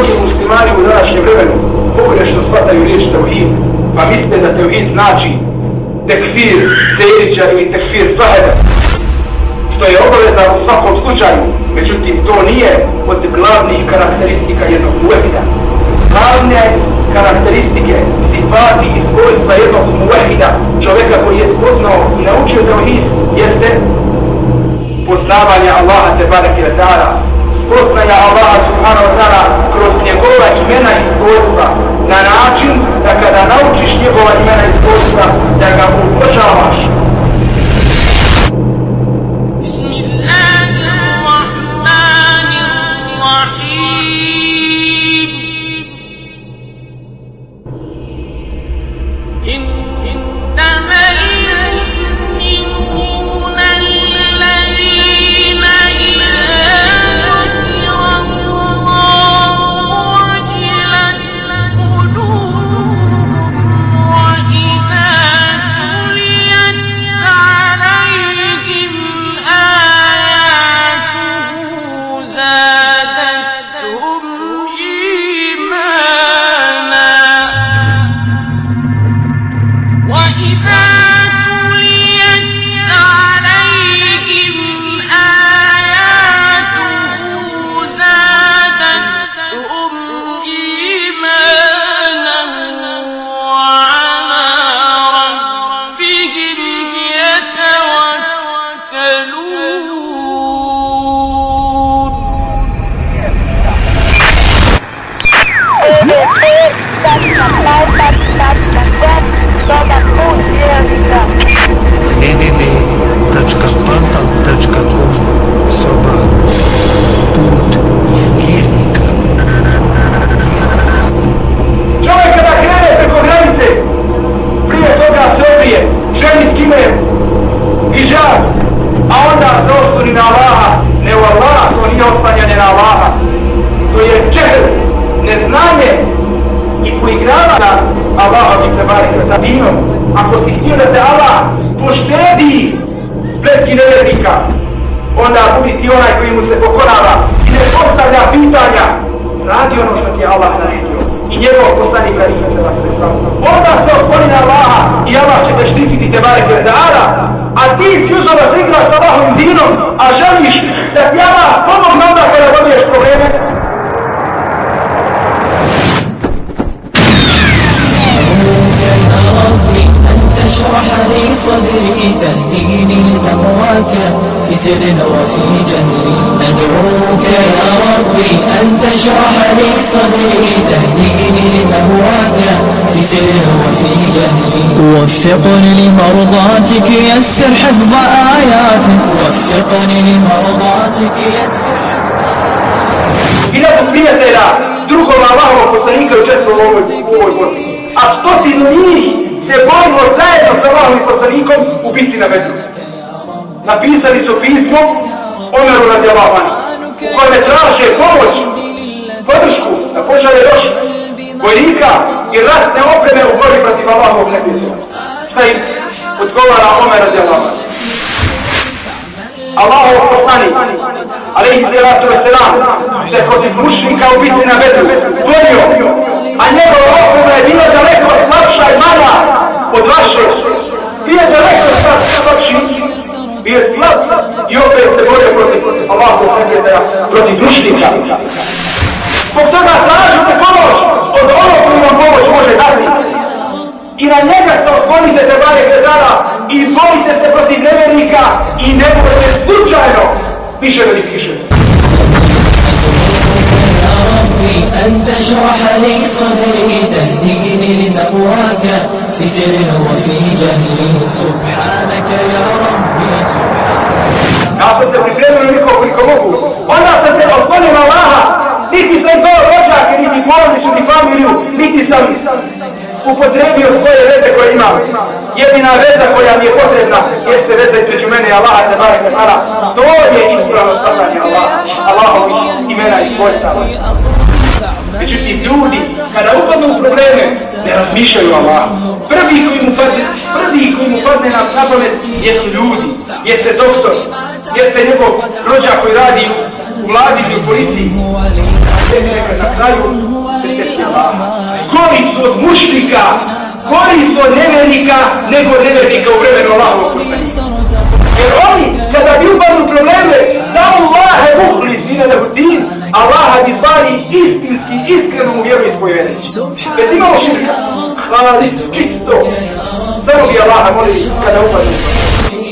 Također muslimani u današnjem vremenu pogrešno shvataju riječ tevhid, pa misle da tevhid znači tekfir Sejrića ili tekfir Saheda, što je obaveza u svakom slučaju, međutim to nije od glavnih karakteristika jednog muvehida. Glavne karakteristike, sifati i svojstva jednog muvehida, čovjeka koji je spoznao i naučio tevhid, jeste poznavanje Allaha te bareke ta'ala, spoznaja Allaha subhanahu wa ta'ala kroz njegova imena i svojstva na način da kada naučiš njegova imena i svojstva da ga to da igraš sa vahom zinom, a želiš da ti java pomogne onda kada dobiješ probleme, اشرح لي صدري تهديني لتقواك في سر وفي جهر أدعوك يا ربي أن تشرح لي صدري تهديني لتقواك في سر وفي جهر وفقني لمرضاتك يسر حفظ آياتك. وفقني لمرضاتك يسر Fine será, drugo se nikad poslanika u ovoj borci. A što ti nije. Se borilo zajedno sa Allahom i poslanikom u biti na Bedru. Napisali su pismo Omeru radi Allahova u kojome traže pomoć, podršku da pošalje još vojnika i ratne opreme u borbi protiv Allahovog neprijatelja šta im odgovara Omer radi Allah. Allahu poslani, alaihi salatu wa salam, se protiv mušnika u biti na bedru borio, a njegov oprema je bila daleko slabša i mala od vaše. I je daleko slabši, znači. bio je slab i opet se borio protiv Allahu protiv mušnika. Upotrebio svoje veze koje imam. Jedina veza koja mi je potrebna jeste veza između mene i Allaha te barek Mehara. To je ispravno shvatanje Allaha, Allahovi imena i svojstava. Međutim, ljudi, kada upadnu u probleme, ne razmišljaju Allah. Prvi koji mu padne, prvi koji mu padne na pamet jesu ljudi, jeste doktor, jeste njegov rođak koji radi u vladi i u policiji. Na kraju, korist od mušnika, korist od nevernika, nego nevernika u vremenu Allahovog Jer oni, kada bi upadu probleme, da Allahe muhli sine da din, Allaha bi stvari istinski, iskrenu mu vjeru svoje vere. Bez imamo širka, hvala čisto, samo bi Allaha moli kada upadu.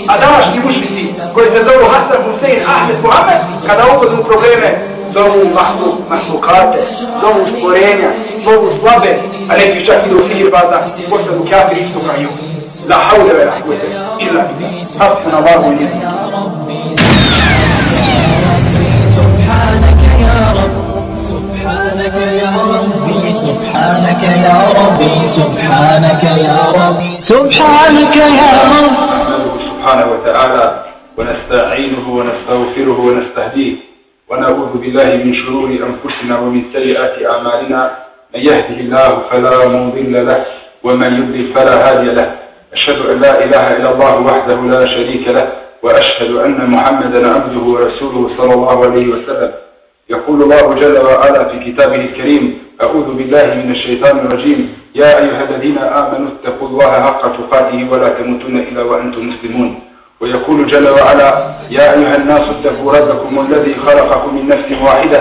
A današnji mušnici, koji se zovu Hasan Hussein Ahmed Muhammed, kada upadu probleme, zovu mahlu, mahlukate, zovu stvorenja, مو الصابع الذي يشكل فيه بعض وحدة كافر سكعيون لا حول ولا قوة إلا بالله حسبنا الله ربي سبحانك يا رب. سبحانك يا ربي سبحانك يا ربي سبحانك يا ربي سبحانك يا رب سبحانه وتعالى ونستعينه ونستغفره ونستهديه ونعوذ بالله من شرور أنفسنا ومن سيئات أعمالنا من يهده الله فلا مضل له ومن يضلل فلا هادي له. أشهد أن لا إله إلا الله وحده لا شريك له وأشهد أن محمدا عبده ورسوله صلى الله عليه وسلم. يقول الله جل وعلا في كتابه الكريم أعوذ بالله من الشيطان الرجيم. يا أيها الذين آمنوا اتقوا الله حق تقاته ولا تموتن إلا وأنتم مسلمون. ويقول جل وعلا يا أيها الناس اتقوا ربكم الذي خلقكم من نفس واحدة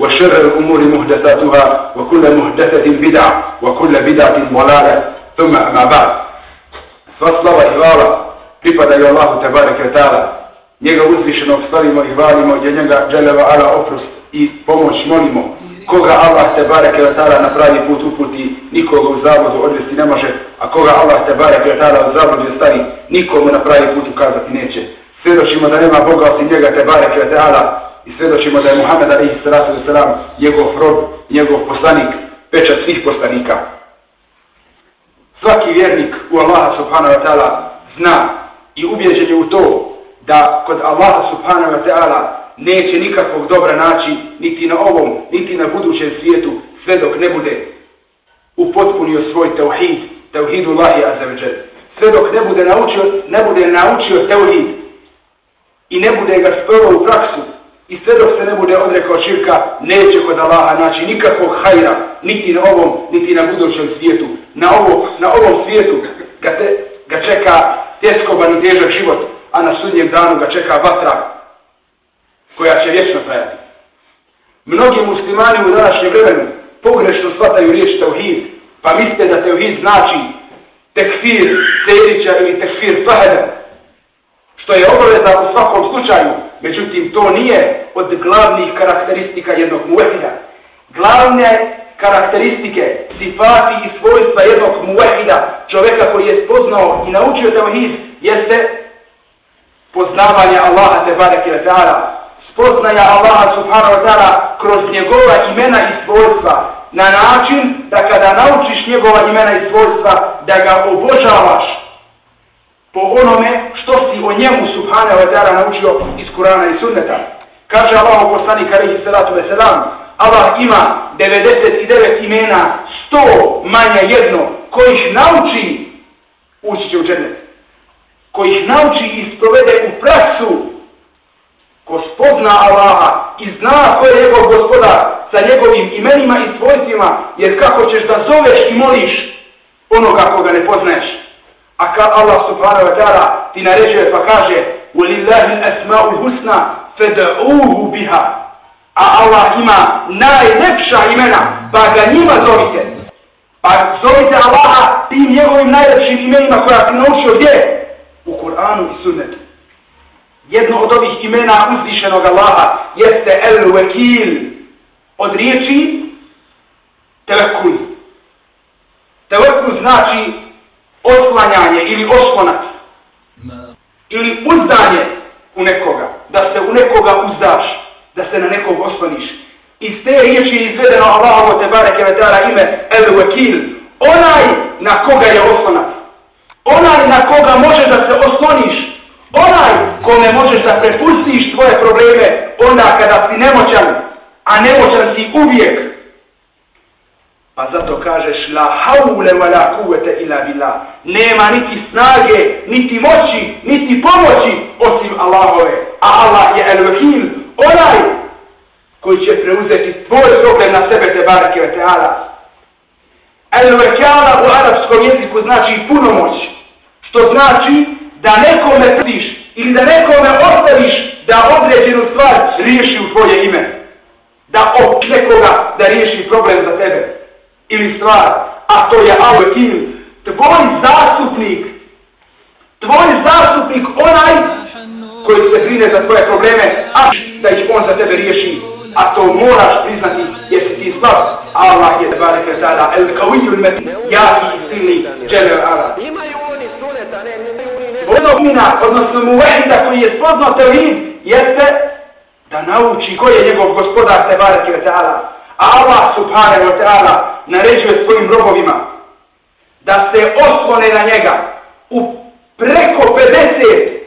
وشر الأمور محدثاتها وكل محدثة بدعة وكل بدعة ضلالة ثم أما بعد فصل وإغارة pripada i Allahu tebareke ta'ala. Njega uzvišenog stavimo i hvalimo, jer njega želeva ala oprost i pomoć molimo. Koga Allah tebareke ta'ala na pravi put uputi, nikoga u zavodu odvesti ne može, a koga Allah tebareke ta'ala u zavodu stavi, nikomu na pravi put ukazati neće. Svjedočimo da nema Boga osim njega tebareke ta'ala i svjedočimo da je Muhammed alaihi salatu wasalam njegov rob, njegov poslanik, pečat svih poslanika. Svaki vjernik u Allaha subhanahu wa ta'ala zna i ubjeđen je u to da kod Allaha subhanahu wa ta'ala neće nikakvog dobra naći niti na ovom, niti na budućem svijetu sve dok ne bude upotpunio svoj tauhid, tauhidu Allahi azzawajal. Sve dok ne bude naučio, ne bude naučio tauhid i ne bude ga sprovao u praksu i sve dok se ne bude odrekao širka, neće kod Allaha naći nikakvog hajra, niti na ovom, niti na budućem svijetu. Na, ovo, na ovom svijetu ga, te, ga čeka tjeskoban i težak život, a na sudnjem danu ga čeka vatra koja će vječno trajati. Mnogi muslimani u današnjem vremenu pogrešno shvataju riječ tauhid, pa misle da tauhid znači tekfir Sejrića ili tekfir Faheda, što je obaveza u svakom slučaju, međutim to nije od glavnih karakteristika jednog muvehida. Glavne karakteristike, sifati i svojstva jednog muvehida, čoveka koji je spoznao i naučio tauhid, jeste poznavanje Allaha te bareke ve ta'ala, spoznaja Allaha subhanahu wa ta'ala kroz njegova imena i svojstva, na način da kada naučiš njegova imena i svojstva, da ga obožavaš po onome što si o njemu subhanahu wa ta'ala naučio iz Kurana i Sunneta. Kaže Allah u poslanika alaihi salatu ve selam, Allah ima 99 imena, 100 manje jedno, koji ih nauči, ući će u džennet. Koji ih nauči i sprovede u praksu, ko spozna Allaha i zna ko je njegov gospodar sa njegovim imenima i svojstvima, jer kako ćeš da zoveš i moliš onoga koga ne poznaješ. A ka Allah subhanahu wa ta'ala ti naređuje pa kaže وَلِلَّهِ الْأَسْمَاءُ الْحُسْنَا فَدَعُوهُ بِهَا A Allah ima najlepša imena, pa ga njima zovite. Pa zovite Allaha tim njegovim najlepšim imenima koja ti naučio gdje? U Kur'anu i sunnetu. Jedno od ovih imena uzvišenog Allaha jeste El-Wekil od riječi Tevekul. Tevekul znači oslanjanje ili oslonac ili uzdanje u nekoga. Da se u nekoga uzdaš. Da se na nekog osloniš. Iz te riječi je izvedeno Allahovo te bareke vetara ime El Wakil, onaj na koga je oslonac. Onaj na koga može da se osloniš. Onaj kome možeš da prepustiš tvoje probleme onda kada si nemoćan, a nemoćan si uvijek. Pa zato kažeš la haule wa la kuvete ila billah. Nema niti snage, niti moći, niti pomoći osim Allahove. A Allah je el vekil, onaj koji će preuzeti tvoj problem na sebe te barke ve teala. El vakala u arapskom jeziku znači punomoć. Što znači da nekome trdiš ili da nekome ostaviš da određenu stvar riješi u tvoje ime. Da opiš nekoga da riješi problem za tebe ili stvar. A to je Al-Wakil, tvoj zastupnik. Tvoj zastupnik onaj koji se brine za tvoje probleme, a da ih on za tebe riješi. A to moraš priznati jer si ti slab. Allah je tebara kretala, el kawiju metin, jaki i silni, džele ala. Ono mina, odnosno muvehida koji je spoznao tevhid, jeste da nauči ko je njegov gospodar tebara kretala. Allah subhanahu wa ta'ala naređuje svojim robovima da se oslone na njega u preko 50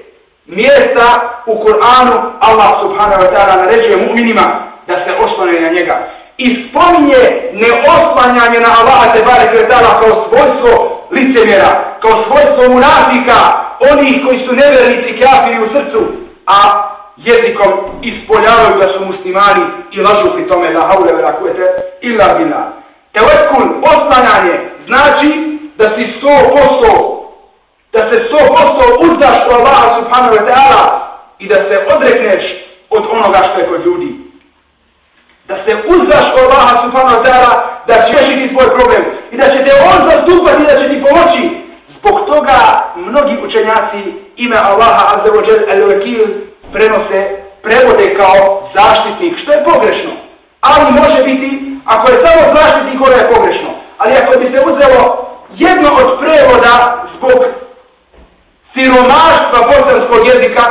mjesta u Kur'anu Allah subhanahu wa ta'ala naređuje mu'minima da se oslone na njega. I spominje neoslanjanje na Allaha te barek retala kao svojstvo licemjera, kao svojstvo munafika, onih koji su nevernici kafiri u srcu, a jezikom ispoljavaju da su muslimani i lažu pri tome la haule vera kujete illa bila. Tevekul, oslanjanje, znači da si sto posto, da se sto posto uzdaš u Allaha subhanahu wa ta'ala i da se odrekneš od onoga što je kod ljudi. Da se uzdaš u Allaha subhanahu wa ta'ala da će rešiti tvoj problem i da će te on zastupati i da će ti pomoći. Zbog toga mnogi učenjaci ime Allaha azza wa al-wakil prenose, prevode kao zaštitnik, što je pogrešno. Ali može biti, ako je samo zaštitnik, ono je pogrešno. Ali ako bi se uzelo jedno od prevoda zbog siromaštva bosanskog jezika,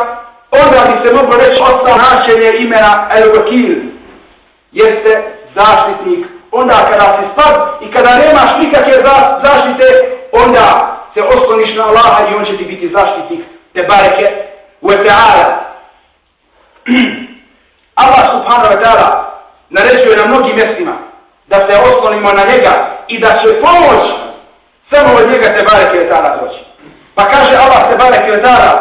onda bi se moglo reći ostao načenje imena El-Wakil, jeste zaštitnik. Onda kada si spad i kada nemaš nikakve za, zaštite, onda se osloniš na Allaha i on će ti biti zaštitnik te bareke u Eteala. Allah subhanahu wa ta'ala naređuje na mnogim mjestima da se oslonimo na njega i da će pomoć samo od njega te bareke je ta'ala doći. Pa kaže Allah te bareke je ta'ala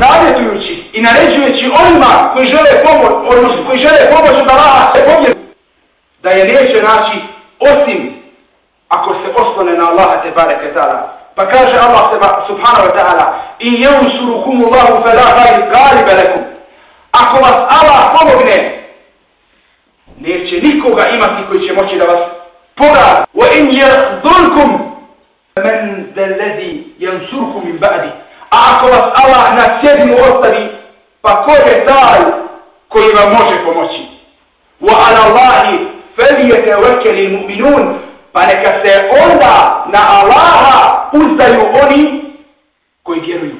savjetujući i naređujući onima koji žele pomoć, odnosno koji žele pomoć od Allaha se pobjedu da je neće naći osim ako se oslone na Allaha te bareke ta'ala. Pa kaže Allah subhanahu wa ta'ala in yansurukum Allahu fala ghaliba lakum Ako vas Allah pomogne, neće nikoga imati koji će moći da vas poradi. Wa in yakhdhulkum man dhal ladhi yansurukum min ba'di. A ako vas Allah na cjedinu ostavi, pa ko je taj koji vam može pomoći? Wa ala Allahi فَلْيَتَوَكَّلِ الْمُؤْمِنُونَ Pa neka se onda na Allaha uzdaju oni koji vjeruju.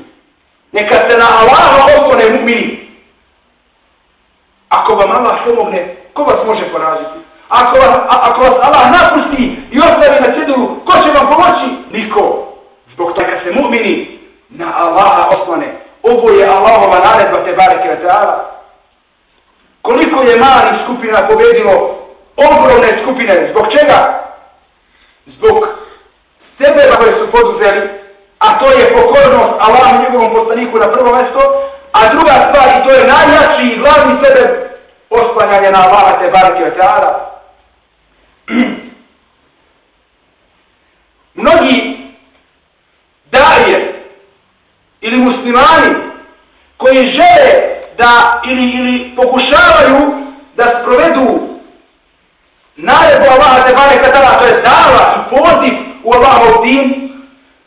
Neka se na Allaha oslone mu'mini. Ako vam Allah pomogne, ko vas može poraziti? Ako vas, a, ako vas Allah napusti i ostavi na cedulu, ko će vam pomoći? Niko. Zbog toga se mu'mini na Allaha oslone. Ovo je Allahova naredba te bareke wa ta'ala. Koliko je mali skupina pobedilo ogromne skupine. Zbog čega? Zbog sebe koje su poduzeli, a to je pokornost Allah i njegovom poslaniku na prvo mjesto, a druga stvar, i to je najjači i glavni sebe, oslanjanje na Allaha te barke od. Mnogi daje ili muslimani koji žele da ili, ili pokušavaju da sprovedu naredbu Allaha te bare katala, to je dava i poziv u Allahov din,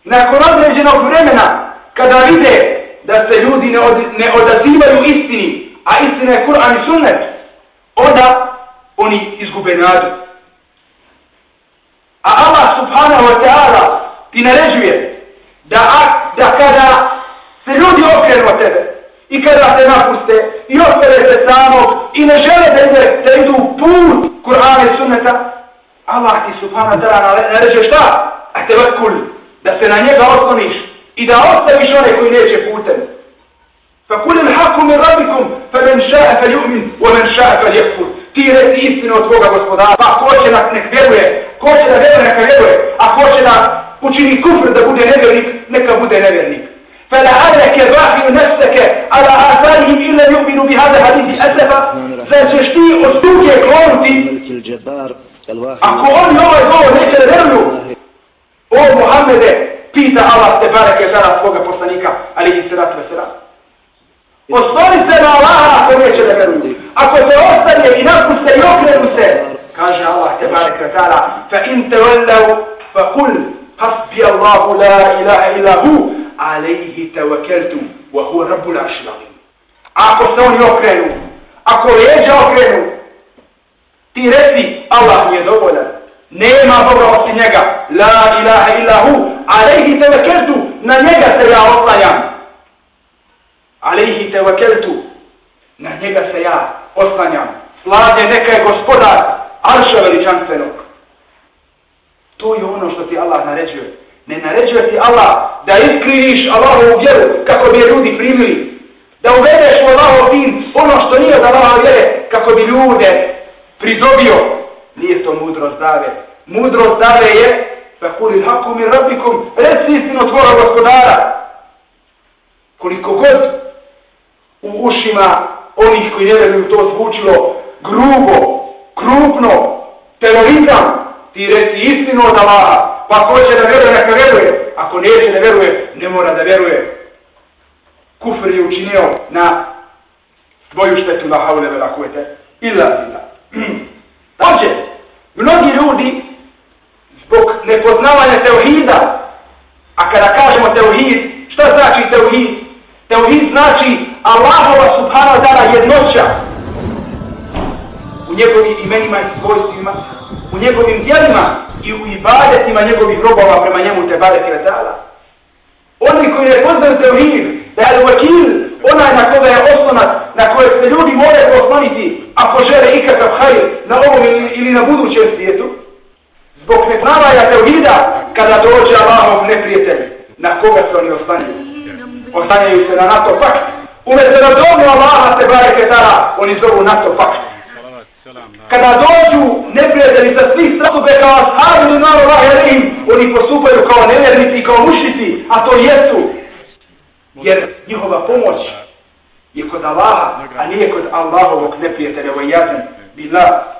nakon određenog vremena, kada vide da se ljudi ne, od, ne odazivaju istini, a istina je Kur'an i Sunnet, onda oni izgube nadu. A Allah subhanahu wa ta'ala ti naređuje da, da kada se ljudi okrenu od tebe i kada se napuste i ostale se samo i ne žele da, ide, da idu put Kur'ana i sunneta, Allah ti subhanahu wa ta'ala naređuje šta? A te da se na njega osloniš i da ostaviš one koji neće putem. Fa men ša'a fa ju'min, wa men ša'a fa ljekfur. Ti reci istinu od tvoga gospodara, pa ko će nas nek vjeruje, ko će da vjeruje, neka vjeruje, a ko će da učini kufr da bude nevjernik, neka bude nevjernik. فلعلك باخع نفسك على آثارهم إلا يؤمنوا بهذا الحديث فسشتي أسلوك كونتي الملك الجبار الواحد Ako oni ovaj govor neće da vjeruju, o Muhammede, pita Allah te bareke zara svoga poslanika, ali i sratu veselam. Ostani se na Allaha ako neće da vjeruju. Ako se ostane i napuste i okrenu se, kaže Allah te bareke zara, fa in te veleu, fa kul, hasbi Allahu la ilaha illa hu, alaihi tevakeltu, wa hu rabbul ašlavim. Ako se oni okrenu, ako leđa okrenu, ti reci Allah mi je dovoljan. Nema Boga osim njega. La ilaha illa hu. Alejhi tevakeltu. Na njega se ja oslanjam. te vakeltu, na njega se ja oslanjam. Slavlje neka je gospodar, arša veličanstvenog. To je ono što ti Allah naređuje. Ne naređuje ti Allah da iskriviš Allahovu vjeru kako bi je ljudi primili. Da uvedeš u Allahov din ono što nije da Allahov vjere kako bi ljude pridobio. Nije to mudro zdave. Mudro zdave je da kuli hakum i rabikum reci istinu tvora gospodara. Koliko god u ušima onih koji ne vjeruju to zvučilo grubo, krupno, terorizam, ti reci istinu od Allaha. Pa ko će da vjeruje, neka vjeruje, Ako neće da vjeruje, ne mora da vjeruje. Kufr je učinio na svoju štetu na haule vela kuvete. ila illa. Tače, mnogi ljudi zbog nepoznavanja teohida, a kada kažemo teohid, šta znači teohid? Teohid znači Allahova subhanahu wa ta'ala jednoća u njegovim imenima i svojstvima, u njegovim djelima i u ibadetima njegovih robova prema njemu te bareke wa ta'ala. Oni koji ne poznaju teuhid, da je vakil, onaj na koga je osnonac, na koje se ljudi moraju osloniti, ako žele ikakav hajr na ovom ili, ili na budućem svijetu, zbog neznavanja teuhida, kada dođe Allahov neprijatelj, na koga se oni oslanjaju? Oslanjaju se na NATO pakt. Umjesto da zovu Allaha se bareke tada, oni zovu NATO pakt. Kada dođu neprijatelji sa svih strahove kao ashabi ili malo vaherim, oni postupaju kao nevjernici, kao mušnici, a to jesu. Jer njihova pomoć je kod Allaha, a nije kod Allahovog neprijatelja, ovo je jazim, bila.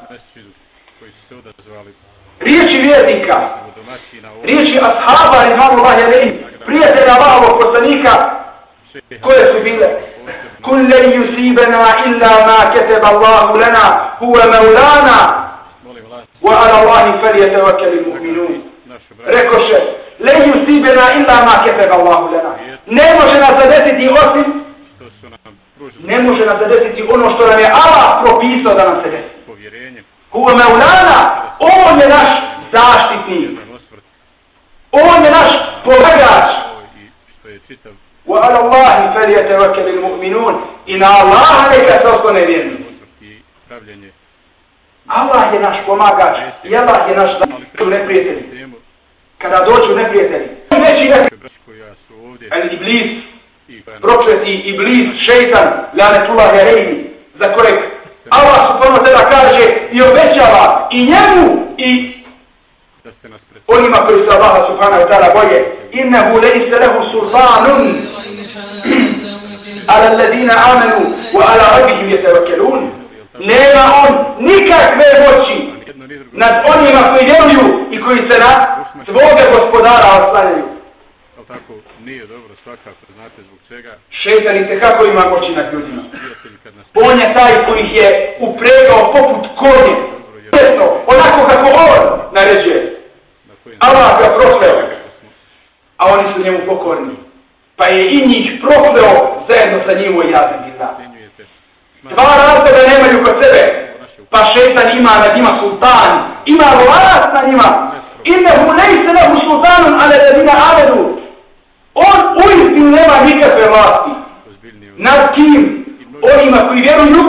Riječi vjernika, riječi ashaba i naru vaherim, prijatelja Allahovog poslanika, koje su bile? Kul len yusibena illa ma keteba Allahu lana huwa maulana wa ala Allahi falyatawakkal al-mu'minun. Rekoše, len yusibena illa ma keteba Allahu lana. Ne može nas zadesiti osim ne može nas zadesiti ono što nam je Allah propisao da nam se desi. Huwa maulana, on je naš zaštitnik. On je naš pomagač. وعلى الله فليتوكل المؤمنون إن الله لك تصن vjerni. Allah je naš pomagač i Allah je naš neprijatelj. Kada dođu neprijatelji, veći neprijatelj, el iblis, prokleti iblis, šeitan, lanetullah jarejni, za kojeg Allah subhanahu tada kaže i obećava i njemu i onima koji se Allah subhanahu wa ta'ala boje innehu lejse lehu sultanun alladina amanu wa ala rabihim yatawakkalun nema on nikakve moći nad onima koji vjeruju i koji se na svoga gospodara oslanjaju tako nije dobro svakako, znate zbog čega? Šeitan i tekako ima moći nad ljudima. On je taj koji ih je upregao poput konje. Svjesno, onako kako on naređuje. Allah ga prokleo, a oni su njemu pokorni. Pa je i njih prokleo zajedno sa njim u jazim bila. Dva razloga nemaju kod sebe, pa šetan ima nad njima sultan, ima vlast na njima. Innehu lejse lehu sultanun, ale ladina amedu. On uistinu nema nikakve vlasti. Nad kim? onima koji vjeruju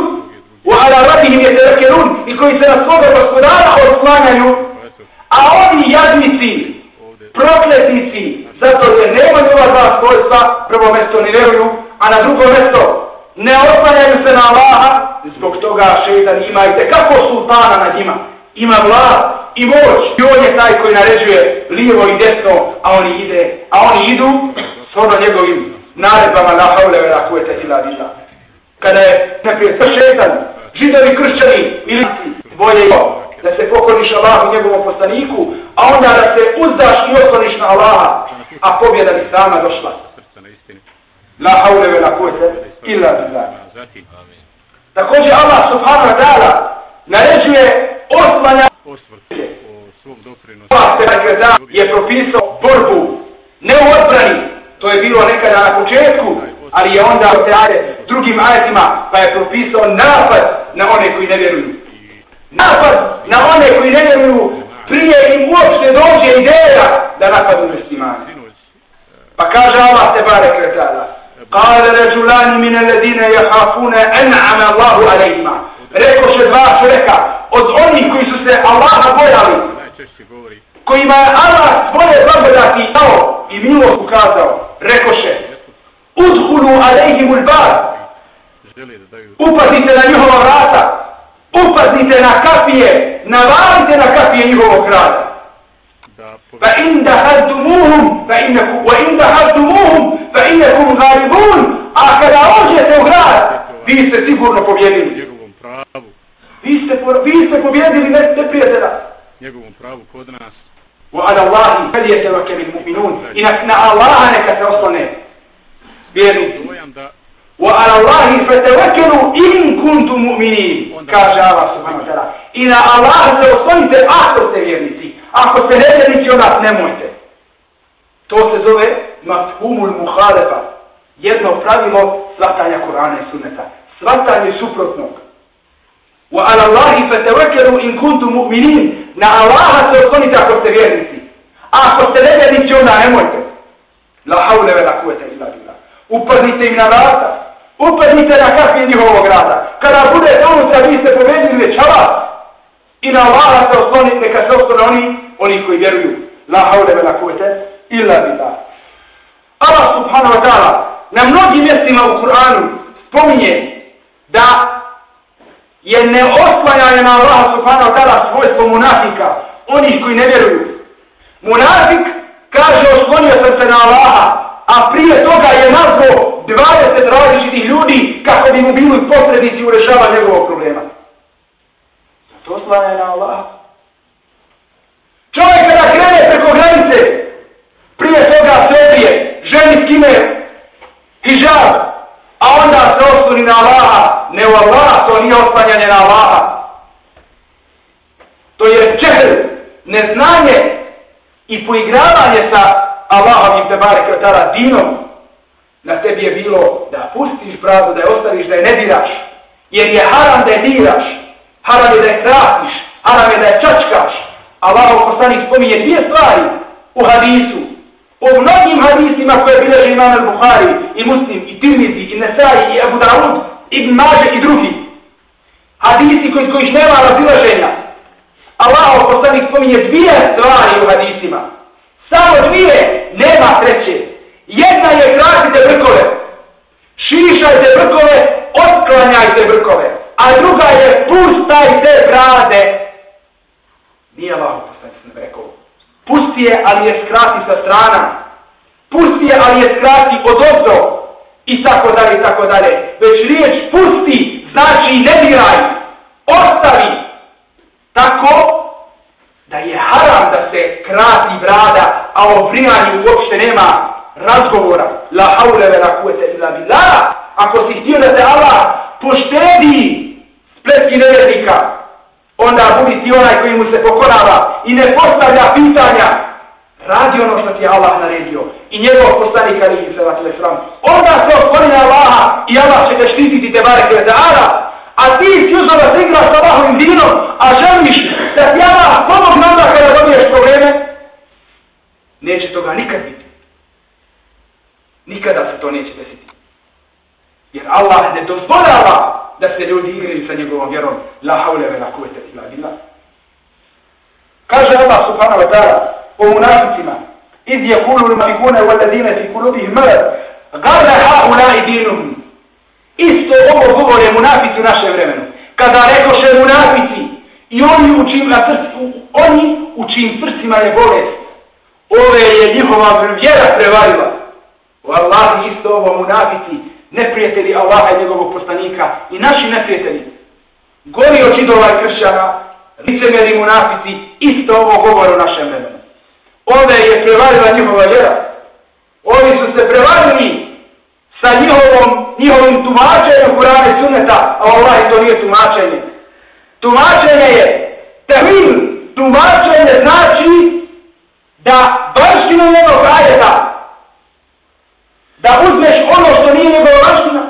u ala rabihim je terekerun i koji se na svoga gospodara oslanjaju a oni jadnici prokletnici zato jer nemaju ova dva svojstva prvo mjesto ne vjeruju a na drugo mjesto ne oslanjaju se na Allaha zbog toga šeitan ima i tekako sultana nad njima. Ima vlad i moć. I on je taj koji naređuje lijevo i desno a oni ide a oni idu s njegovim naredbama na haule vera kujete ila bila kada je najprije šeitan, židovi kršćani ili bolje je da se pokoriš Allahu njegovom poslaniku a onda da se uzdaš i osloniš na Allaha a pobjeda bi sama došla. La haule vera kujete ila bila također Allah subhanahu wa ta'ala naređuje oslanja osvrt o svom doprinosu. je propisao borbu ne u odbrani, to je bilo nekada na početku, ali je onda oteare drugim ajetima, pa je propisao napad na one koji ne vjeruju. Napad na one koji ne vjeruju prije i uopšte dođe ideja da napadu muslimani. Pa kaže Allah te barek letala. Kale ređulani mine ledine jahafune en'ame Allahu alejima. Reko še dva čoveka od onih koji su se Allaha bojali. Kojima je Allah svoje blagodati dao i milost ukazao. Reko še. Udhulu alejhimul bar. Upatite. Upatite na njihova vrata upazite na kapije, navalite na kapije njihovog grada. Fa in dahadumuhum, fa innakum, wa in dahadumuhum, fa innakum ghalibun, a kada ođete u grad, vi ste sigurno pobjedili pravu. Vi ste, vi ste pobjedili ne ste prijatelja. Njegovom pravu kod nas. Wa ala Allahi fadiyete wa kemil mu'minun. I na, na Allaha neka se oslone. Vjeru. Wa in kuntum mu'minin. Kaže Allah subhanahu wa ta'ala. I na Allaha se oslonite ako ste vjernici. Ako ste nevjernici od nas nemojte. To se zove mafhumul muhalefa. Jedno pravilo svatanja Kur'ana i sunneta. Svatanje suprotnog. Wa ala Allahi fatawakkalu in kuntum mu'minin. Na Allaha se oslonite ako ste vjernici. Ako ste nevjernici onda nemojte. La haule ve la kuvete illa billah. Upadnite im na vrata. Upadnite na kakvi njihovog rada. Kada bude unutra vi se povedili već I na Allaha se oslonite kad se oslone oni, oni koji vjeruju. La haule vela kuvete illa billah. Allah subhanahu wa ta'ala na mnogim mjestima u Kur'anu spominje da je neoslanjanje na Allaha subhanahu wa ta'ala svojstvo munafika, onih koji ne vjeruju. Munafik kaže oslonio sam se na Allaha, a prije toga je nazvo 20 različitih ljudi kako bi mu bili posrednici u rešavanju njegovog problema. Zato slanje na Allah. Čovjek kada krene preko granice, prije toga se odbije, ženi skine hijab, a onda se osuni na Allaha, ne u Allaha, to nije oslanjanje na Allaha. To je čehr, neznanje i poigravanje sa Allahom i Tebare Kretara dinom. Na tebi je bilo da pustiš bradu, da je ostaviš, da je ne diraš. Jer je haram da je diraš, haram je da je kratiš, haram je da je čačkaš. Allah poslanik spominje dvije stvari u hadisu. U mnogim hadisima koje bileže imam al-Bukhari i Muslim i Tirmizi i Nesai i Abu Dawud Ibn Maže i drugi. Hadisi koji koji nema razilaženja. Allah poslanik spominje dvije stvari u hadisima. Samo dvije, nema treće. Jedna je kratite brkove. Šišajte brkove, otklanjajte brkove. A druga je pustajte brade. Nije Allah poslanik ne rekao. Pusti je, ali je skrati sa strana. Pusti je, ali je skrati od obzo. I tako dalje, i tako dalje. Već riječ pusti, znači ne diraj. Ostavi. Tako da je haram da se krati brada, a o brijanju uopšte nema razgovora. La haule ve la kuvete ila billah. Ako si htio da te Allah poštedi spletki nevjetnika, onda budi ti onaj koji mu se pokorava i ne postavlja pitanja. Radi ono što ti je Allah naredio i njegov poslanik ali i sallat. Onda se otvori na Allaha i Allah će te štititi te bareke za ala. A ti si uzor da se igraš sa Allahovim dinom, a želiš da ti Allah pomogne onda kada dobiješ probleme, neće toga nikad biti. Nikada se to neće desiti. Jer Allah ne dozvoljava da se ljudi igraju sa njegovom vjerom. La haule ve la kuvete ila billah. Kaže Allah subhanahu wa ta'ala o munaficima iz je kulu munafikune u aladine fi kulubih mrd gada haula i dinuhum isto ovo govore munafici u našem vremenu kada rekoše munafici i oni u čim, oni u čim srcima je bolest ove je njihova vjera prevarila Wallahi isto ovo munafici neprijatelji Allaha i njegovog poslanika i naši neprijatelji. Gori od židova i kršćana licemeri munafici isto ovo govore u našem vremenu. Ove je prevarila njihova vjera. Oni su se prevarili sa njihovom, njihovim tumačenjem Kurana i Sunneta a Allah to nije tumačenje. Tumačenje je termin tumačenje znači da vanštinu jednog ajeta, da uzmeš ono što nije njegova vaština,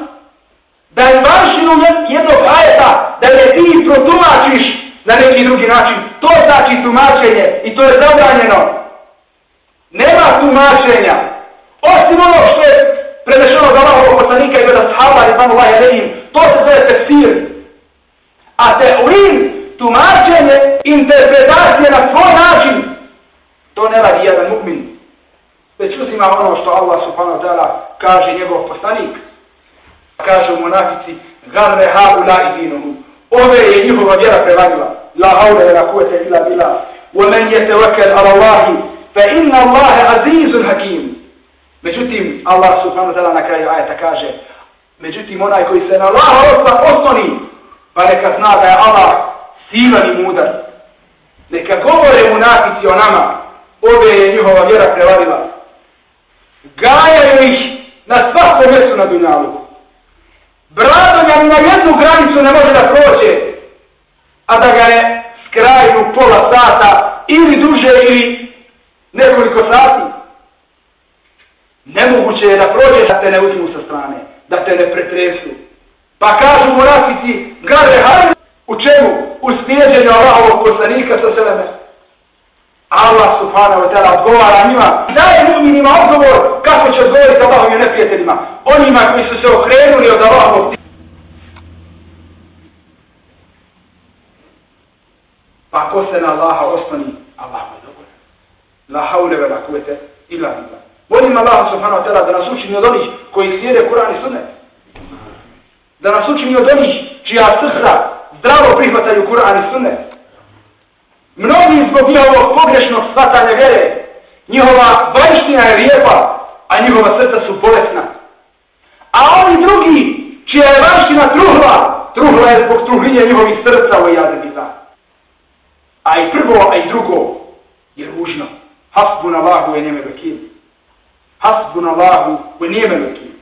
da je vaštinu jednog ajeta, da je ti protumačiš na neki drugi način. To znači tumačenje i to je zabranjeno. Nema tumačenja. Osim ono što je prenešeno za Allahovog poslanika i gleda sahaba i zanu Allah to se zove tefsir. A teorin, tumačenje, interpretacije na svoj način, To ne radi jedan mu'min. Već uzima ono što Allah subhanahu wa ta'ala kaže njegov poslanik. Kažu munafici, garre ha la idinuhu. Ove je njihova vjera prevanila. La haula je kuvete ila bila. Wa men je tevakel ala Allahi. Fa inna Allahe azizun hakim. Međutim, Allah subhanahu wa ta'ala na kraju ajeta kaže, međutim, onaj koji se na Allah osloni, pa neka zna da je Allah silan i mudar. Neka govore munafici o nama, ove je njihova vjera prevarila. Gajaju ih na svakom mjestu na Dunjalu. Bradom ja na jednu granicu ne može da prođe, a da ga ne skraju pola sata ili duže ili nekoliko sati. Nemoguće je da prođe da te ne uzmu sa strane, da te ne pretresu. Pa kažu mu rafici, gare, hajde, u čemu? U snijeđenju Allahovog poslanika sa seleme. Allah subhanahu wa ta'ala odgovara njima daje mu'minima odgovor kako će odgovoriti Allahom i neprijateljima. Onima koji su se okrenuli od Allahom. Pa ko se na Allaha ostani, Allah mu je. La haule ve la kuvete illa billah. Volim Allah subhanahu wa ta'ala da nas učini od onih koji slijede Kur'an i sunnet. Da nas učini od onih čija srca zdravo prihvataju Kur'an i sunnet. Mnogi zbog njihovog pogrešnog shvatanja vjere, njihova vanština je lijepa, a njihova srca su bolesna. A oni drugi, čija je vanština truhla, truhla je zbog truhlinja njihovih srca u jazebita. A i prvo, a i drugo je ružno. Hasbun Allahu je njeme vekim. Hasbun Allahu je njeme vekim.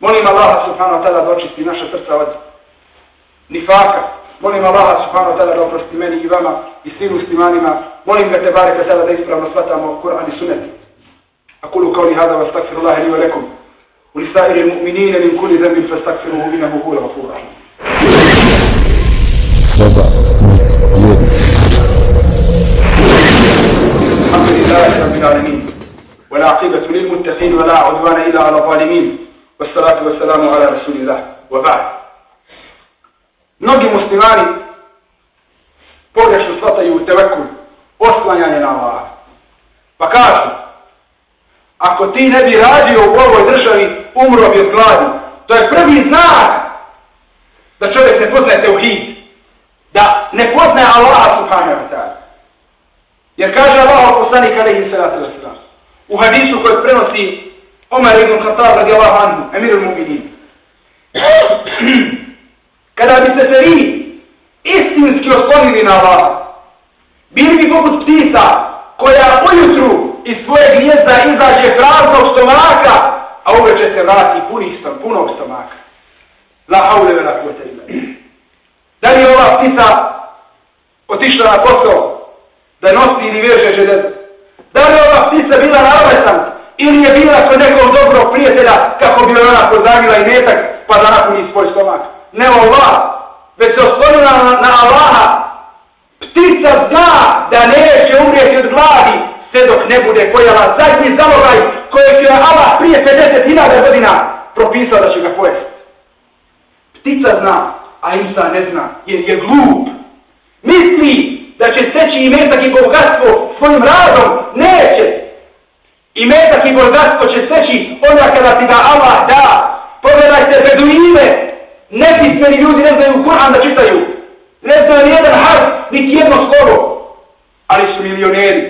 Molim Allah subhanahu wa ta'ala da očisti naša srca od nifaka, Molim Allah subhanahu wa ta'ala da oprosti meni i vama i svim muslimanima. Molim ga te barek da tada da ispravno shvatamo Kur'an i sunet. أقول قولي هذا واستغفر الله لي ولكم ولسائر المؤمنين من كل ذنب فاستغفروه إنه هو الغفور الرحيم. سبع الحمد لله رب العالمين والعاقبة للمتقين ولا عدوان إلا على الظالمين والصلاة والسلام على رسول الله وبعد Mnogi muslimani pogrešno shvataju tevekul, oslanjanje na Allah. Pa kažu, ako ti ne bi radio u ovoj državi, umro bi od gladi. To je prvi znak da čovjek ne poznaje teuhid. Da ne poznaje Allah subhanahu wa ta'ala. Jer kaže Allah poslanik alaihi salatu wa sallam u hadisu koji prenosi Omar ibn Khattab radijallahu anhu, emirul mu'minin. kada biste se vi istinski oslonili na Allah, bili bi poput ptica koja ujutru iz svoje gnjezda izađe praznog stomaka, a uveče se vrati punih stom, punog stomaka. La haule vela kvote ime. Da li ova ptica otišla na posao da nosi ili veže železo? Da li ova ptica bila naravesan ili je bila kod nekog dobrog prijatelja kako bi ona pozavila i metak pa da napuni svoj stomak? Ne Allah, već se oslonila na, na Allaha. Ptica zna da neće umrijeti od glavi, sve dok ne bude pojela zadnji zalogaj koje će Allah prije 50.000 godina propisao da će ga pojesti. Ptica zna, a Isa ne zna, jer je glup. Misli da će steći i metak i bogatstvo svojim radom. Neće. I metak i bogatstvo će steći onda kada ti ga Allah da. Pogledajte beduine. Nepismeni ljudi ne znaju Kur'an da čitaju. Ne znaju ni jedan harf, niti jedno slovo. Ali su milioneri.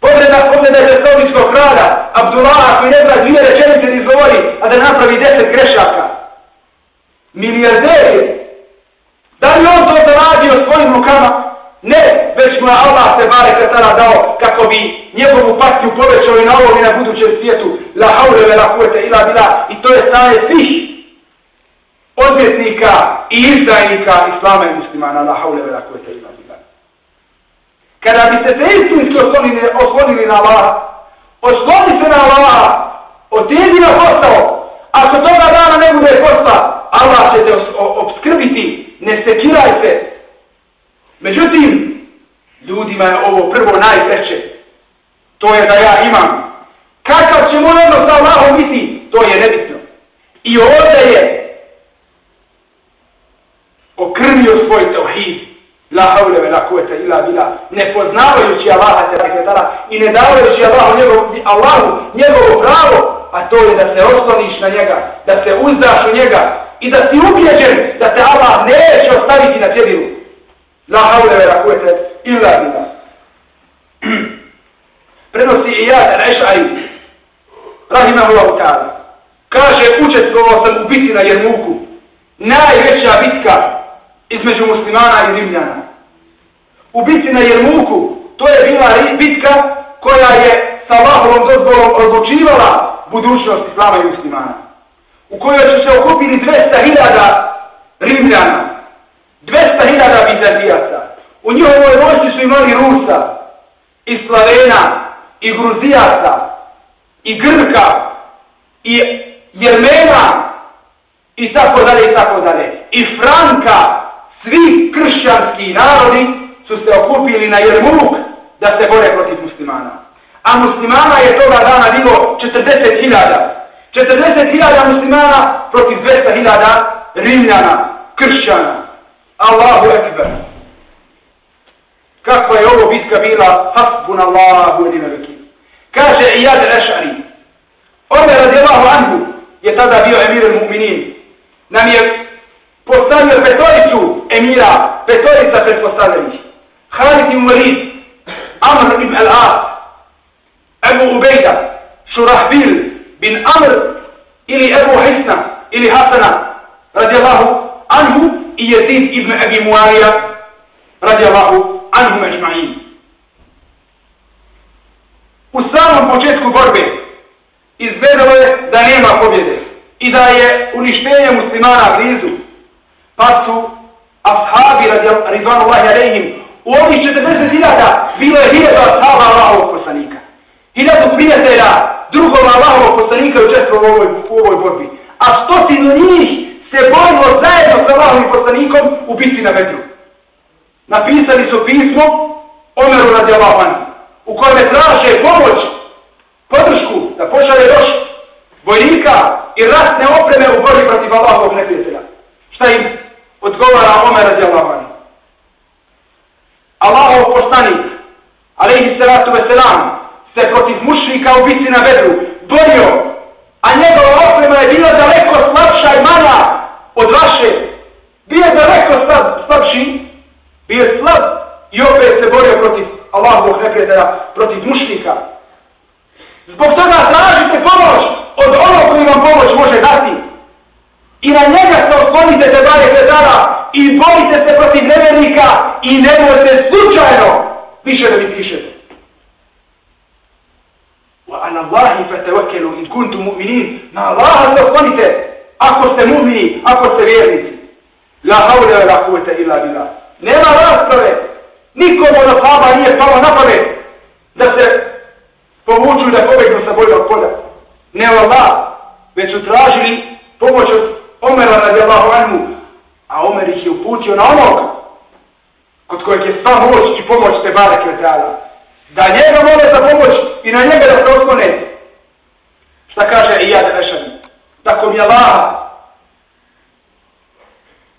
Pogledaj, pogledajte Saudijskog kralja, Abdullah, koji ne zna dvije rečenice da izgovori, a da napravi deset grešaka. Milijarder je. Da li on to zaradio svojim rukama? Ne, već mu je Allah se bare kretara dao kako bi njegovu partiju povećao i na ovom i na budućem svijetu. La haule ve la kuvete ila bila. I to je stanje svih odvjetnika i izdajnika islama i muslimana. La haule vela koje te ima. Kada bi se teistinski oslonili, oslonili na Allah, osloni se na Allah, otijedi na posao, ako toga dana ne bude posla, Allah će te obskrbiti, ne sekiraj se. Međutim, ljudima je ovo prvo najpreće. To je da ja imam. Kakav će moj odnos sa Allahom biti, to je nebitno. I ovdje je okrnio svoj tevhid. La havle ve la kuvete ila bila. Ne poznavajući Allaha te raketara i ne davajući Allahu njegov, Allahu njegovo pravo, a to je da se osloniš na njega, da se uzdaš u njega i da si ubjeđen da te Allah neće ostaviti na cjedilu. La havle ve la kuvete ila bila. Prenosi i ja Rešaj, rahimahullahu ta'ala. Kaže, učestvovao sam u biti na Jermuku. Najveća bitka između muslimana i rimljana. U bitci na Jermuku, to je bila bitka koja je sa Allahovom dozvolom odlučivala budućnost islama i muslimana. U kojoj su se okupili 200.000 rimljana, 200.000 bizantijaca. U njihovoj vojci su imali Rusa, i Slavena, i Gruzijaca, i Grka, i Jermena, i tako dalje, i tako dalje. I Franka, svi kršćanski narodi su se okupili na Jermuk da se bore protiv muslimana. A muslimana je toga dana bilo 40.000. 40.000 muslimana protiv 200.000 rimljana, kršćana. Allahu ekber. Kakva je ovo bitka bila? Hasbun Allahu edina. Kaže Iyad al-Ash'ari. Omer radijallahu anhu je tada bio emir al-mu'minin. Nam je postavio petoricu emira, petorica predpostavljenih. Khalid ibn Walid, Amr ibn al-As, Ebu Ubejda, Šurahbil bin Amr ili Ebu Hisna ili Hasana radijallahu anhu i Jezid ibn Abi Muawija radijallahu anhu međma'in. U samom početku borbe izgledalo je da nema pobjede i da je uništenje muslimana blizu pa su ashabi rizvanullahi alejhim u ovih 40.000 bilo je hiljada ashaba Allahovog poslanika. Hiljadu prijatelja drugog Allahovog poslanika učestvovao u ovoj, u ovoj borbi. A stotinu njih se borilo zajedno sa Allahovim poslanikom u bitci na Bedru. Napisali su pismo Omeru radi Allahovan u kojem traže pomoć, podršku da pošalje još vojnika i ratne opreme u borbi protiv Allahovog neprijatelja. Šta im odgovara Omer radi Allahovan? Allahov poslanik, alaihi salatu veselam, se protiv mušnika u bici na Bedru borio, a njegova oprema je bila daleko slabša i manja od vaše. Bio je daleko slab, slabši, bio je slab i opet se borio protiv Allahovog neprijatelja, protiv mušnika. Zbog toga tražite pomoć od onog koji vam pomoć može dati. I na njega se oslonite te dalje predara i bojite se protiv nevernika i ne možete slučajno više da mi pišete. وعلى الله فتوكلوا إن كنتم مؤمنين na Allaha se oslonite ako ste mu'mini, ako ste vjernici. La haule wa la kuvvete illa billah. Nema rasprave. Nikom od ashaba nije palo na pamet da se povuču da pobegnu sa bojnog polja. Ne Allah, već su tražili pomoć od Omera radijallahu anhu, a Omer ih je uputio na onog kod kojeg je sva moć i pomoć te barek je. Da njega mole za pomoć i na njega da se oslone. Šta kaže i ja da? Tako mi Allah,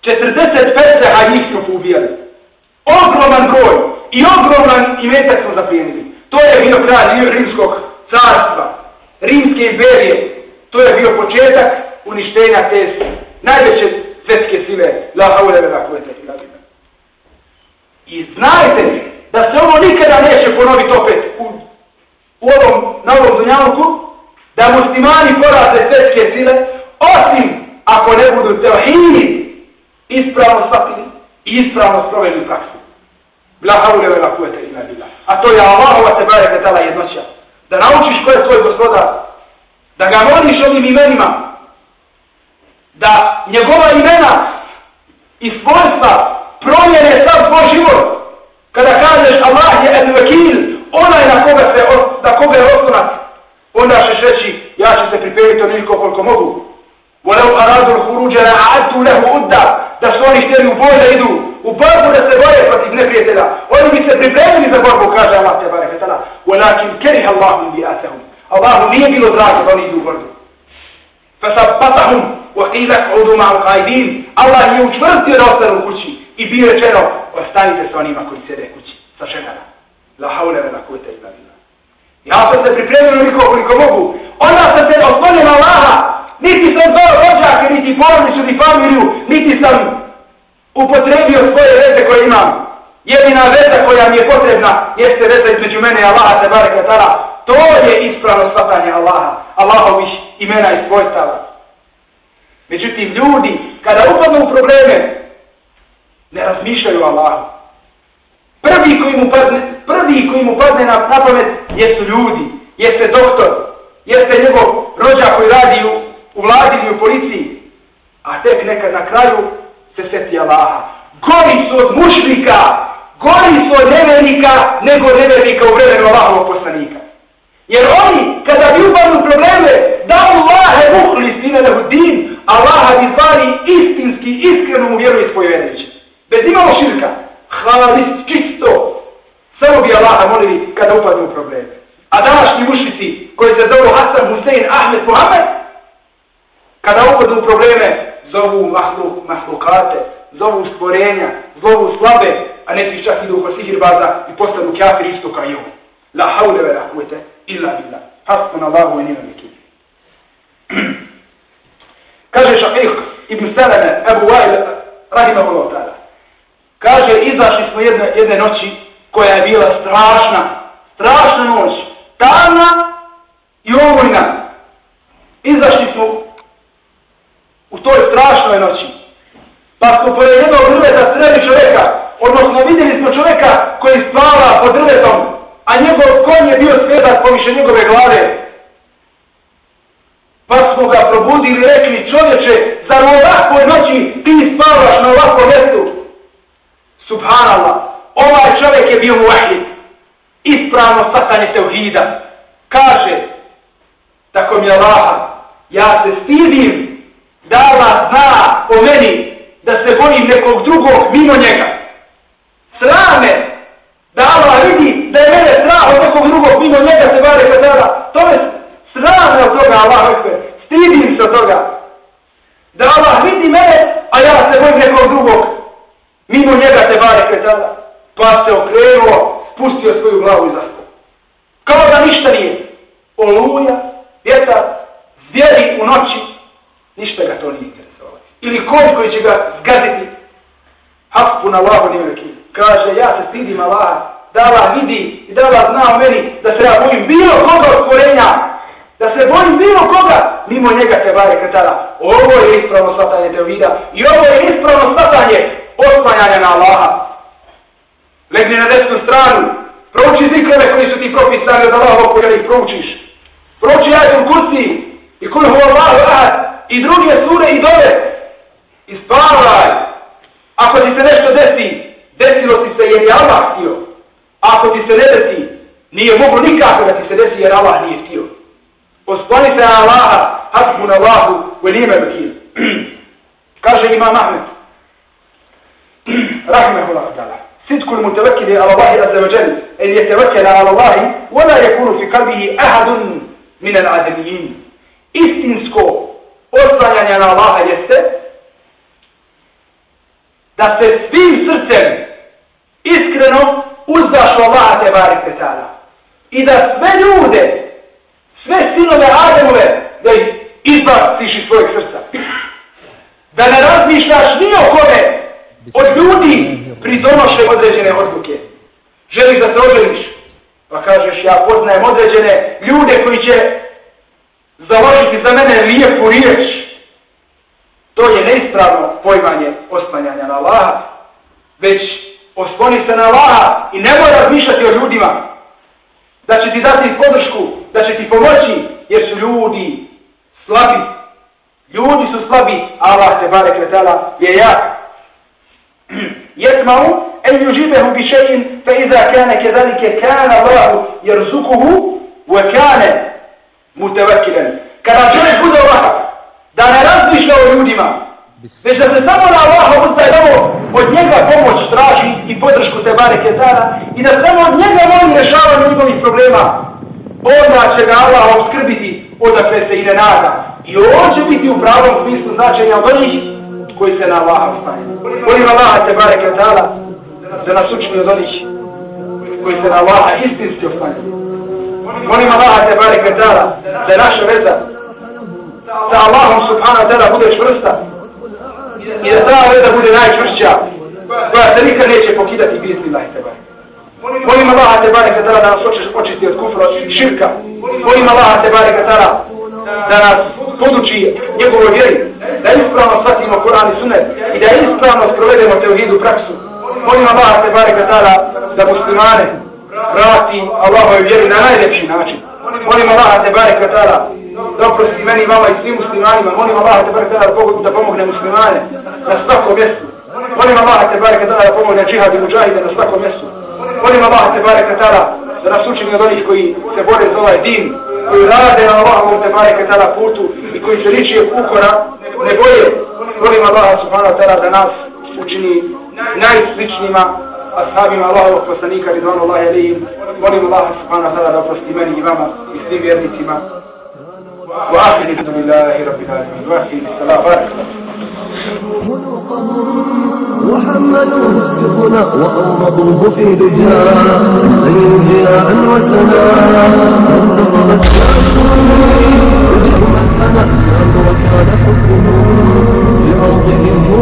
45 a njih smo poubijali. Ogroman broj i ogroman imetak smo zaplijenili. To je bio kralj rimskog carstva, rimske imperije. To je bio početak uništenja te najveće svetske sile, la haule vela kuvete I znajte da se ovo nikada neće ponoviti opet u, u ovom, na ovom dunjavku, da muslimani poraze svetske sile, osim ako ne budu teohini ispravno shvatili i ispravno sproveli u praksu. La haule vela kuvete ila bila. A to je Allahova te bare petala jednoća. Da naučiš ko je tvoj gospodar. Da ga moliš ovim imenima. Da njegova imena i svojstva promjene sam tvoj život. Kada kažeš Allah je el vekil, onaj na koga, se, na koga je osnovac, onda ćeš reći, ja ću se pripremiti onoliko koliko mogu. Volev aradu huruđa na adu lehu udda, da su oni htjeli u boj da idu, u borbu da se boje protiv neprijatelja. Oni bi se pripremili za borbu, kaže Allah te barek etala. Walakin kerih Allahum bi asahum. Allahu nije bilo drago da oni idu u borbu. Fasabbatahum, wa qila q'udu ma'al qaidin. Allah je učvrstio da ostanu u kući i bi rečeno, ostanite sa onima koji sede kući, sa ženama. La haule vela kuvete illa billah. Ja sam se pripremio koliko koliko mogu. Onda sam se oslonio na Allaha. Niti sam to rođake, niti porodicu, ni familiju, niti sam upotrebio svoje veze koje imam. Jedina veza koja mi je potrebna jeste veza između mene i Allaha se barek. To je ispravno shvatanje Allaha. Allahovih imena i svojstava. Međutim, ljudi, kada upadnu u probleme, ne razmišljaju Allah. Prvi koji mu padne, prvi koji mu padne na, na pamet jesu ljudi, jeste doktor, jeste njegov rođak koji radi u, u vladi i u policiji, a tek nekad na kraju se seti Allaha. Gori su od mušlika, gori su od nevernika, nego nevernika u vremenu Allahovog poslanika. Jer oni, kada bi upadnu probleme, da Allahe muhli sine da din, Allaha bi zvali istinski, iskreno mu vjeruje iz. Bez imalo širka, hvalis, čisto, samo bi Allaha molili kada upadnu u probleme. A današnji mušlici koji se zovu Hasan, Hussein Ahmed, Muhammed, kada upadnu u probleme, zovu mahluk, mahlukate, zovu stvorenja, zovu slabe, a neki čak idu oko sihirbaza i postanu kafir isto kao i on. La haule ve la kuvete, illa billah. Hasbun Allahu i nima neki. Kaže Šafih ibn Salame, Abu Wa'il, rahimahullah ta'ala. Kaže, izašli smo jedne, jedne noći koja je bila strašna, strašna noć, tamna i ovojna. Izašli smo u toj strašnoj noći. Pa smo pored jednog drveta sreli čovjeka, odnosno vidjeli smo čovjeka koji spava pod drvetom, a njegov konj je bio svedat poviše njegove glave. Pa smo ga probudili i rekli, čovječe, zar u ovakvoj noći ti spavaš na ovakvom mjestu? Subhanallah, ovaj čovjek je bio muahid, ispravno satanje teuhida. Kaže, tako mi je Allah, ja se stidim da Allah zna o meni da se bojim nekog drugog mimo njega. Srame da Allah vidi da je mene strah od nekog drugog mimo njega se bare kadala. To je srame od toga Allah rekve. Stidim se od toga. Da Allah vidi mene, a ja se bojim nekog drugog mimo njega se bare kretala. Pa se okrenuo, spustio svoju glavu i zaspao. Kao da ništa nije. Oluja, vjetar, zvijeri u noći, ništa ga to nije interesovalo. Ili konj koji će ga zgaziti, haspu na Allahu nije rekli. Kaže, ja se stidim Allah, da Allah vidi i da Allah zna o meni, da se ja bojim bilo koga od stvorenja, da se bojim bilo koga, mimo njega se bare kretala. Ovo je ispravno shvatanje teovida i ovo je ispravno shvatanje oslanjanja na Allaha. Legni na desnu stranu, prouči zikrove koji su ti propisani od Allaha, koji ih proučiš. Prouči jajdom kusti i kul hu Allahu ahad, i druge sure i dole. I spavaj. Ako ti se nešto desi, desilo ti se jer je Allah htio. Ako ti se ne desi, nije mogu nikako da ti se desi jer Allah nije htio. Allaha, hasbu na Allahu, u nime vekil. Kaže Imam Ahmed. Rahimahullah ta'ala. صدق المتوكل على الله عز وجل أن يتوكل على الله ولا يكون في قلبه أحد من العدميين istinsko oslanjanje na Allaha jeste da se svim srcem iskreno uzdaš Allaha te petala. I da sve ljude, sve sinove Ademove, da ih izbaciš iz svojeg srca. Da ne razmišljaš ni o kome od ljudi pridonoše određene odluke. Želiš da se oželiš? Pa kažeš, ja poznajem određene ljude koji će založiti za mene lijepu riječ. To je neispravno pojmanje osmanjanja na Allaha, već osloni se na Allaha i nemoj razmišljati o ljudima, da će ti dati podršku, da će ti pomoći, jer su ljudi slabi. Ljudi su slabi, Allah te bare kretala je jak. Jesmau, en yužibehu bi še'in, fe iza kane kezalike kana Allahu jerzukuhu, ve kane mutevakilen. Kada čovjek bude ovakav, da ne razmišlja o ljudima, već da se samo na Allaha ustaje ovo, od njega pomoć traži i podršku te bare ketara i da samo od njega voli rešavanje njihovih problema, onda će ga Allah obskrbiti odakle se ide nada. I on će biti u pravom smislu značenja od onih koji se na Allaha ustaje. Molim Allaha te bare ketara da nas učini od onih koji se na Allaha istinski ustaje. Molim Allaha te bare ketara da naša veza sa Allahom subhanahu wa ta'ala bude čvrsta i da ta veza bude najčvršća koja se nikad neće pokidati bismi Allah te bare. Molim Allaha te bare katara da nas očisti od kufra i širka. Molim Allaha te bare katara da nas poduči njegovo vjeri, da ispravno shvatimo Kur'an i Sunnet i da ispravno sprovedemo teuhidu praksu. Molim Allaha te bare katara da muslimane vrati Allahove vjeri na najljepši način. Molim Allaha te bare katara da oprosti meni, vama i svim muslimanima. Molim Allaha te bare katara da pomogne muslimane na svakom mjestu. Molim Allaha te bare katara da pomogne džihad i muđahide na svakom mjestu. Molim Allah te bare katara da nas učini od onih koji se bore za ovaj din, koji rade na Allahovom te bare katara putu i koji se liči ukora, ne boje. Molim Allah subhanahu wa ta'ala da nas učini najsličnima ashabima Allahovog poslanika ridvanu Allahi alihim. Molim Allah subhanahu wa ta'ala da oprosti meni i vama i svim vjernicima. وآخر الحمد لله رب العالمين. وآخر السلام محمد سقنا وأوضبوه في رجال غير جياء وسنا. انتصرت شاكرين وجه محنا وكان حبه لروضهم